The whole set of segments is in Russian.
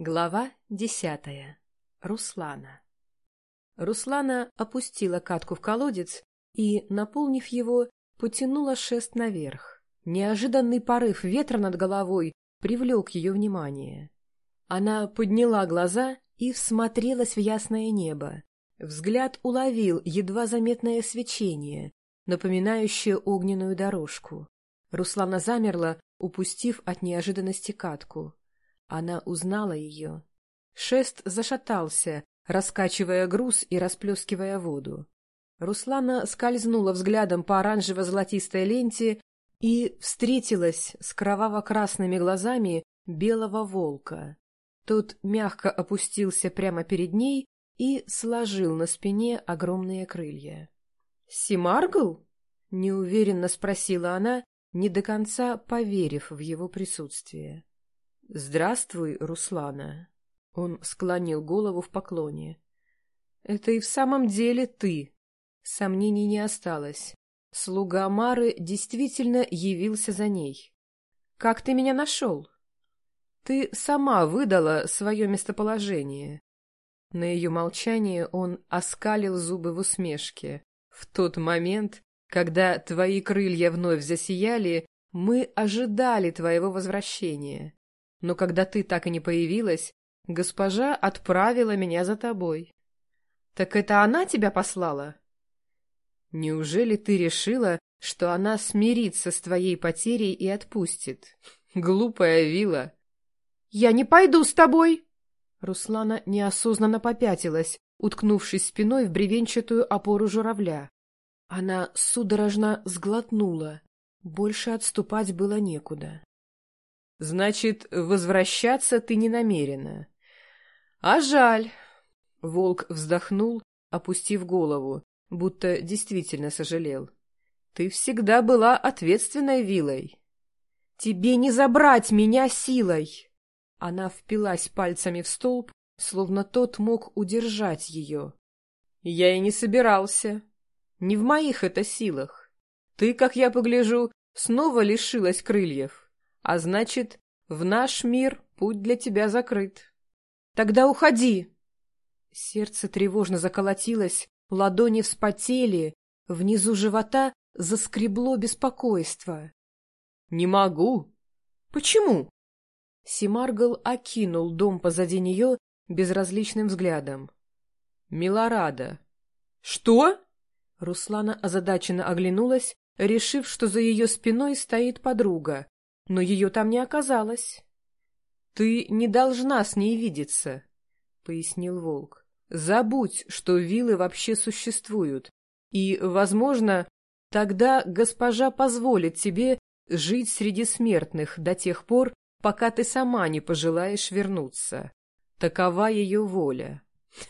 Глава десятая. Руслана. Руслана опустила катку в колодец и, наполнив его, потянула шест наверх. Неожиданный порыв ветра над головой привлек ее внимание. Она подняла глаза и всмотрелась в ясное небо. Взгляд уловил едва заметное свечение, напоминающее огненную дорожку. Руслана замерла, упустив от неожиданности катку. Она узнала ее. Шест зашатался, раскачивая груз и расплескивая воду. Руслана скользнула взглядом по оранжево-золотистой ленте и встретилась с кроваво-красными глазами белого волка. Тот мягко опустился прямо перед ней и сложил на спине огромные крылья. «Симаргл?» — неуверенно спросила она, не до конца поверив в его присутствие. «Здравствуй, Руслана!» Он склонил голову в поклоне. «Это и в самом деле ты!» Сомнений не осталось. Слуга Мары действительно явился за ней. «Как ты меня нашел?» «Ты сама выдала свое местоположение». На ее молчание он оскалил зубы в усмешке. «В тот момент, когда твои крылья вновь засияли, мы ожидали твоего возвращения. Но когда ты так и не появилась, госпожа отправила меня за тобой. Так это она тебя послала? Неужели ты решила, что она смирится с твоей потерей и отпустит? Глупая вила. Я не пойду с тобой! Руслана неосознанно попятилась, уткнувшись спиной в бревенчатую опору журавля. Она судорожно сглотнула. Больше отступать было некуда. Значит, возвращаться ты не намерена. А жаль. Волк вздохнул, опустив голову, будто действительно сожалел. Ты всегда была ответственной вилой. Тебе не забрать меня силой. Она впилась пальцами в столб, словно тот мог удержать ее. Я и не собирался. Не в моих это силах. Ты, как я погляжу, снова лишилась крыльев. А значит, в наш мир путь для тебя закрыт. Тогда уходи. Сердце тревожно заколотилось, ладони вспотели, внизу живота заскребло беспокойство. Не могу. Почему? Симаргл окинул дом позади нее безразличным взглядом. Милорада. Что? Руслана озадаченно оглянулась, решив, что за ее спиной стоит подруга, но ее там не оказалось. — Ты не должна с ней видеться, — пояснил волк. — Забудь, что вилы вообще существуют, и, возможно, тогда госпожа позволит тебе жить среди смертных до тех пор, пока ты сама не пожелаешь вернуться. Такова ее воля.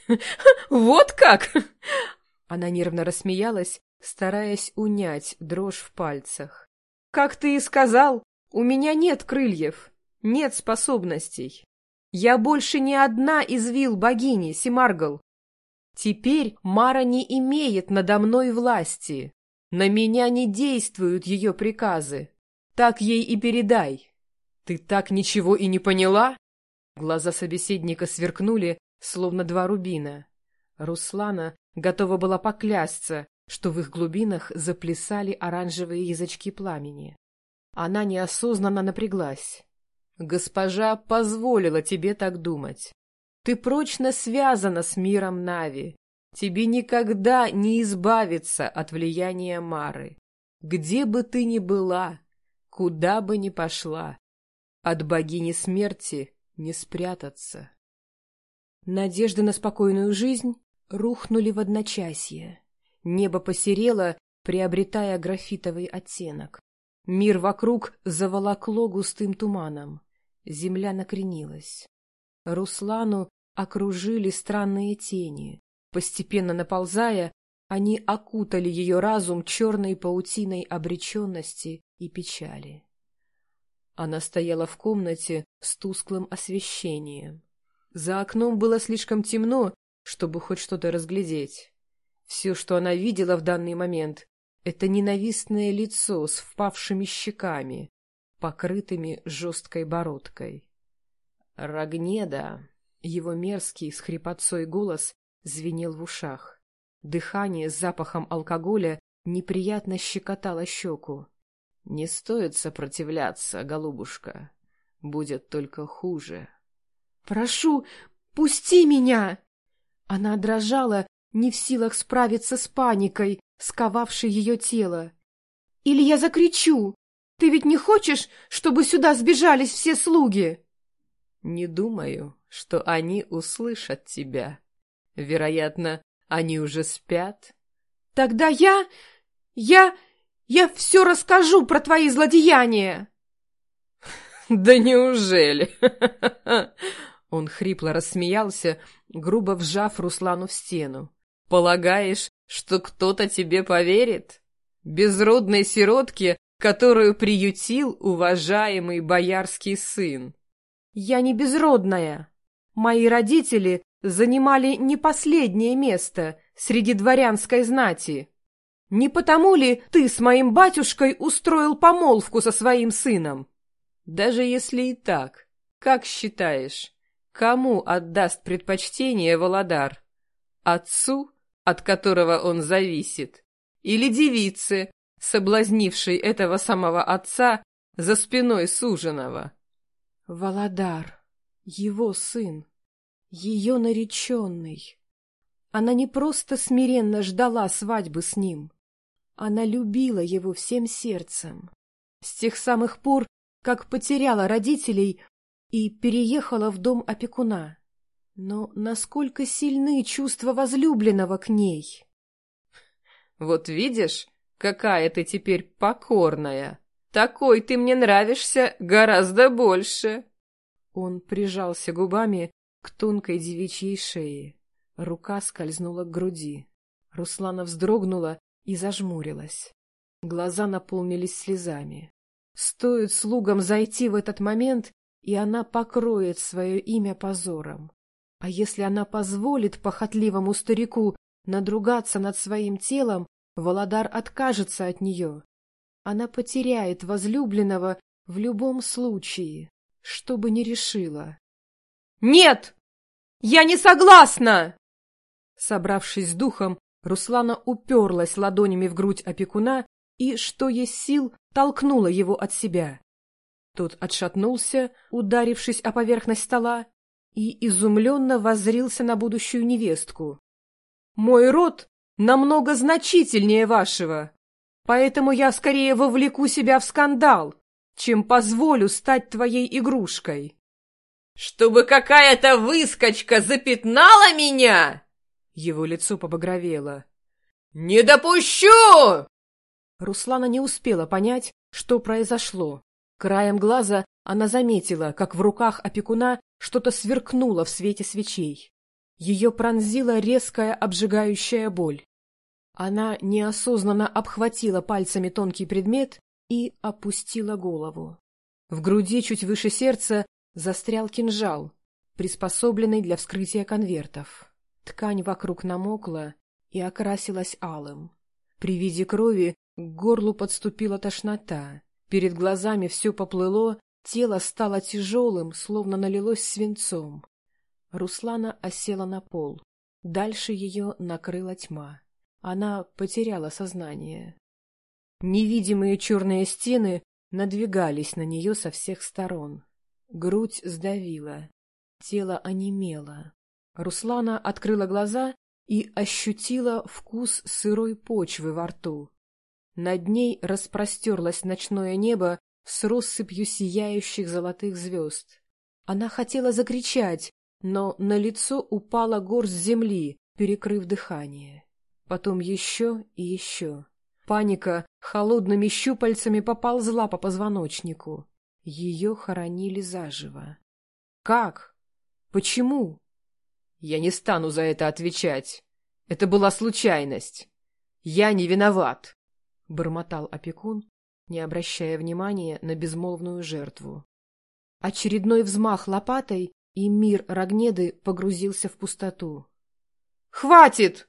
— Вот как! Она нервно рассмеялась, стараясь унять дрожь в пальцах. — Как ты и сказал, у меня нет крыльев, нет способностей. Я больше не одна из вил богини, Симаргл. Теперь Мара не имеет надо мной власти. На меня не действуют ее приказы. Так ей и передай. Ты так ничего и не поняла? Глаза собеседника сверкнули, словно два рубина. Руслана готова была поклясться, что в их глубинах заплясали оранжевые язычки пламени. Она неосознанно напряглась. «Госпожа позволила тебе так думать. Ты прочно связана с миром Нави. Тебе никогда не избавиться от влияния Мары. Где бы ты ни была, куда бы ни пошла, от богини смерти не спрятаться». Надежды на спокойную жизнь рухнули в одночасье. Небо посерело, приобретая графитовый оттенок. Мир вокруг заволокло густым туманом. Земля накренилась. Руслану окружили странные тени. Постепенно наползая, они окутали ее разум черной паутиной обреченности и печали. Она стояла в комнате с тусклым освещением. За окном было слишком темно, чтобы хоть что-то разглядеть. Все, что она видела в данный момент, это ненавистное лицо с впавшими щеками, покрытыми жесткой бородкой. Рогнеда. Его мерзкий с хрипотцой голос звенел в ушах. Дыхание с запахом алкоголя неприятно щекотало щеку. «Не стоит сопротивляться, голубушка. Будет только хуже». «Прошу, пусти меня!» Она дрожала, не в силах справиться с паникой, сковавшей ее тело. «Или я закричу! Ты ведь не хочешь, чтобы сюда сбежались все слуги?» «Не думаю, что они услышат тебя. Вероятно, они уже спят». «Тогда я... я... я все расскажу про твои злодеяния!» «Да неужели?» Он хрипло рассмеялся, грубо вжав Руслану в стену. «Полагаешь, что кто-то тебе поверит? Безродной сиротке, которую приютил уважаемый боярский сын?» «Я не безродная. Мои родители занимали не последнее место среди дворянской знати. Не потому ли ты с моим батюшкой устроил помолвку со своим сыном?» «Даже если и так, как считаешь, Кому отдаст предпочтение Володар? Отцу, от которого он зависит, или девице, соблазнившей этого самого отца за спиной суженого? Володар, его сын, ее нареченный. Она не просто смиренно ждала свадьбы с ним, она любила его всем сердцем. С тех самых пор, как потеряла родителей, и переехала в дом опекуна. Но насколько сильны чувства возлюбленного к ней? Вот видишь, какая ты теперь покорная. Такой ты мне нравишься гораздо больше. Он прижался губами к тонкой девичьей шее. Рука скользнула к груди. Руслана вздрогнула и зажмурилась. Глаза наполнились слезами. Стоит слугам зайти в этот момент, и она покроет свое имя позором. А если она позволит похотливому старику надругаться над своим телом, Володар откажется от нее. Она потеряет возлюбленного в любом случае, что бы ни решила. «Нет! Я не согласна!» Собравшись с духом, Руслана уперлась ладонями в грудь опекуна и, что есть сил, толкнула его от себя. Тот отшатнулся, ударившись о поверхность стола, и изумленно воззрился на будущую невестку. «Мой род намного значительнее вашего, поэтому я скорее вовлеку себя в скандал, чем позволю стать твоей игрушкой». «Чтобы какая-то выскочка запятнала меня?» Его лицо побагровело. «Не допущу!» Руслана не успела понять, что произошло. Краем глаза она заметила, как в руках опекуна что-то сверкнуло в свете свечей. Ее пронзила резкая обжигающая боль. Она неосознанно обхватила пальцами тонкий предмет и опустила голову. В груди чуть выше сердца застрял кинжал, приспособленный для вскрытия конвертов. Ткань вокруг намокла и окрасилась алым. При виде крови к горлу подступила тошнота. Перед глазами все поплыло, тело стало тяжелым, словно налилось свинцом. Руслана осела на пол. Дальше ее накрыла тьма. Она потеряла сознание. Невидимые черные стены надвигались на нее со всех сторон. Грудь сдавила, тело онемело. Руслана открыла глаза и ощутила вкус сырой почвы во рту. Над ней распростерлось ночное небо с россыпью сияющих золотых звезд. Она хотела закричать, но на лицо упала горсть земли, перекрыв дыхание. Потом еще и еще. Паника холодными щупальцами поползла по позвоночнику. Ее хоронили заживо. Как? Почему? Я не стану за это отвечать. Это была случайность. Я не виноват. — бормотал опекун, не обращая внимания на безмолвную жертву. Очередной взмах лопатой, и мир Рогнеды погрузился в пустоту. «Хватит!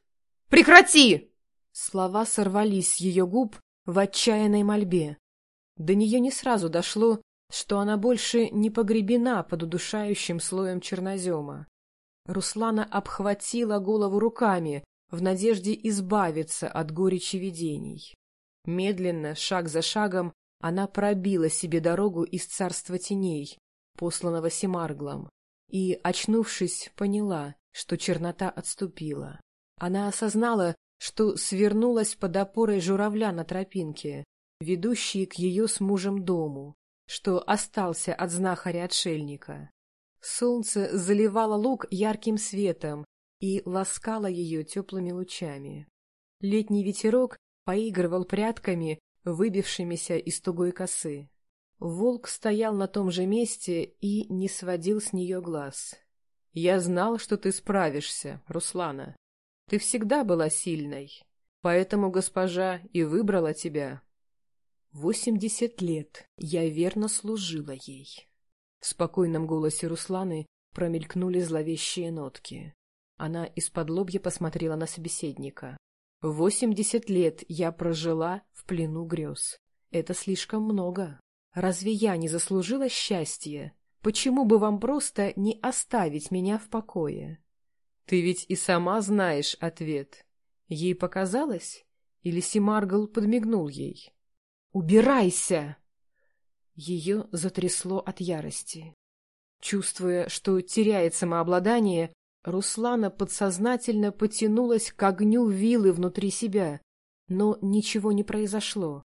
Прекрати!» Слова сорвались с ее губ в отчаянной мольбе. До нее не сразу дошло, что она больше не погребена под удушающим слоем чернозема. Руслана обхватила голову руками в надежде избавиться от горечи видений. Медленно, шаг за шагом, она пробила себе дорогу из царства теней, посланного Семарглом, и, очнувшись, поняла, что чернота отступила. Она осознала, что свернулась под опорой журавля на тропинке, ведущей к ее с мужем дому, что остался от знахаря-отшельника. Солнце заливало луг ярким светом и ласкало ее теплыми лучами. Летний ветерок поигрывал прядками, выбившимися из тугой косы. Волк стоял на том же месте и не сводил с нее глаз. — Я знал, что ты справишься, Руслана. Ты всегда была сильной, поэтому госпожа и выбрала тебя. Восемьдесят лет я верно служила ей. В спокойном голосе Русланы промелькнули зловещие нотки. Она из-под лобья посмотрела на собеседника. «Восемьдесят лет я прожила в плену грез. Это слишком много. Разве я не заслужила счастья? Почему бы вам просто не оставить меня в покое?» Ты ведь и сама знаешь ответ. Ей показалось? Или Симаргл подмигнул ей? «Убирайся!» Ее затрясло от ярости. Чувствуя, что теряет самообладание, Руслана подсознательно потянулась к огню вилы внутри себя, но ничего не произошло.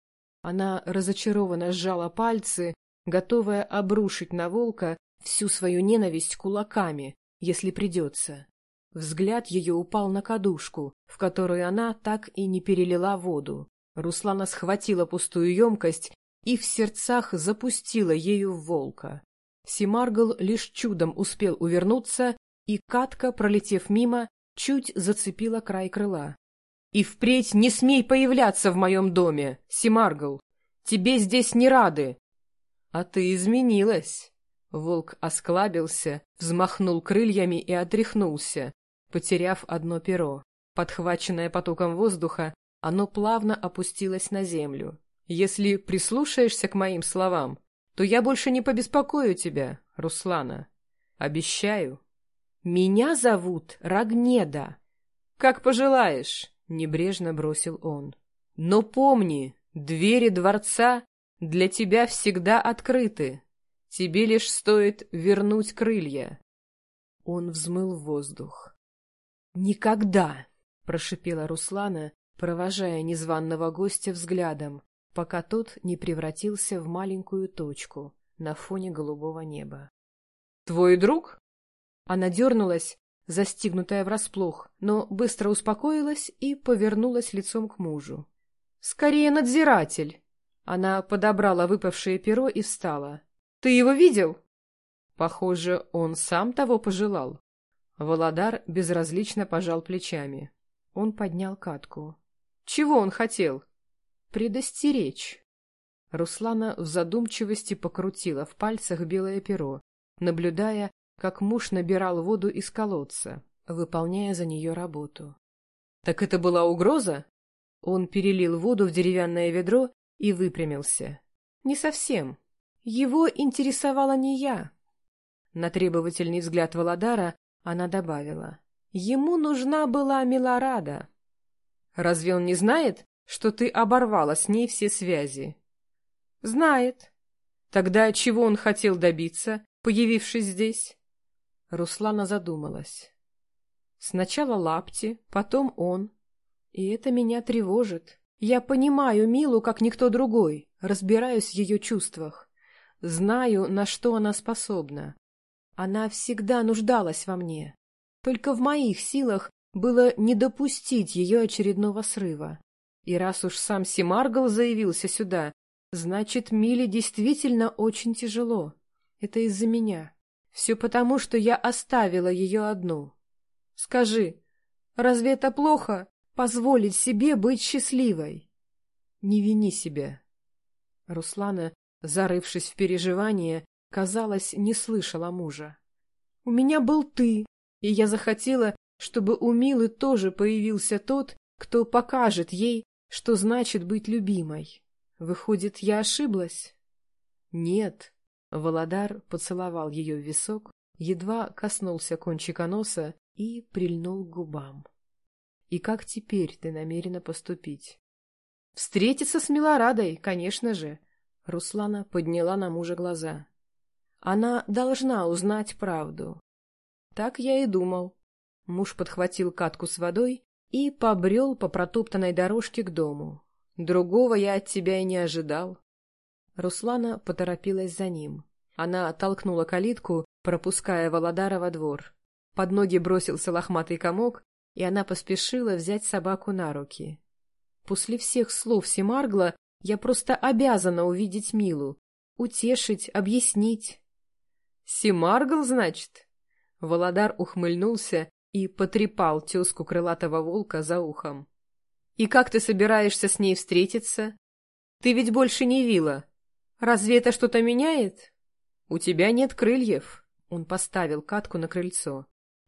Она разочарованно сжала пальцы, готовая обрушить на волка всю свою ненависть кулаками, если придется. Взгляд ее упал на кадушку, в которую она так и не перелила воду. Руслана схватила пустую емкость и в сердцах запустила ею в волка. Симаргл лишь чудом успел увернуться, и катка, пролетев мимо, чуть зацепила край крыла. — И впредь не смей появляться в моем доме, Симаргл! Тебе здесь не рады! — А ты изменилась! Волк осклабился, взмахнул крыльями и отряхнулся, потеряв одно перо. Подхваченное потоком воздуха, оно плавно опустилось на землю. «Если прислушаешься к моим словам, то я больше не побеспокою тебя, Руслана. Обещаю». «Меня зовут Рагнеда». «Как пожелаешь», — небрежно бросил он. «Но помни, двери дворца для тебя всегда открыты. Тебе лишь стоит вернуть крылья». Он взмыл воздух. «Никогда!» — прошипела Руслана, провожая незваного гостя взглядом, пока тот не превратился в маленькую точку на фоне голубого неба. «Твой друг?» Она дернулась, застигнутая врасплох, но быстро успокоилась и повернулась лицом к мужу. «Скорее надзиратель!» Она подобрала выпавшее перо и встала. «Ты его видел?» Похоже, он сам того пожелал. Володар безразлично пожал плечами. Он поднял катку. Чего он хотел? Предостеречь. Руслана в задумчивости покрутила в пальцах белое перо, наблюдая, как муж набирал воду из колодца, выполняя за нее работу. Так это была угроза? Он перелил воду в деревянное ведро и выпрямился. Не совсем. Его интересовала не я. На требовательный взгляд Володара она добавила. Ему нужна была Милорада. Разве он не знает, что ты оборвала с ней все связи? Знает. Тогда чего он хотел добиться, появившись здесь? Руслана задумалась. Сначала Лапти, потом он. И это меня тревожит. Я понимаю Милу, как никто другой, разбираюсь в ее чувствах. Знаю, на что она способна. Она всегда нуждалась во мне. Только в моих силах было не допустить ее очередного срыва. И раз уж сам Симаргл заявился сюда, значит, Миле действительно очень тяжело. Это из-за меня. Все потому, что я оставила ее одну. Скажи, разве это плохо позволить себе быть счастливой? Не вини себя. Руслана, зарывшись в переживания, казалось, не слышала мужа. «У меня был ты, и я захотела, чтобы у Милы тоже появился тот, кто покажет ей, что значит быть любимой. Выходит, я ошиблась?» «Нет, Володар поцеловал ее в висок, едва коснулся кончика носа и прильнул к губам. «И как теперь ты намерена поступить?» «Встретиться с Милорадой, конечно же!» Руслана подняла на мужа глаза. «Она должна узнать правду». «Так я и думал». Муж подхватил катку с водой и побрел по протоптанной дорожке к дому. «Другого я от тебя и не ожидал». Руслана поторопилась за ним. Она толкнула калитку, пропуская Володара во двор. Под ноги бросился лохматый комок, и она поспешила взять собаку на руки. После всех слов Семаргла я просто обязана увидеть Милу, утешить, объяснить. «Семаргл, значит?» Володар ухмыльнулся и потрепал тезку крылатого волка за ухом. «И как ты собираешься с ней встретиться? Ты ведь больше не вила. Разве это что-то меняет? У тебя нет крыльев». Он поставил катку на крыльцо.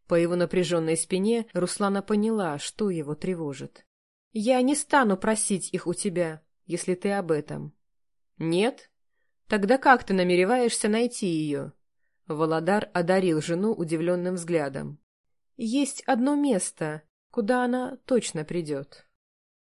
По его напряженной спине Руслана поняла, что его тревожит. «Я не стану просить их у тебя, если ты об этом». «Нет? Тогда как ты намереваешься найти ее?» Володар одарил жену удивленным взглядом. «Есть одно место, куда она точно придет».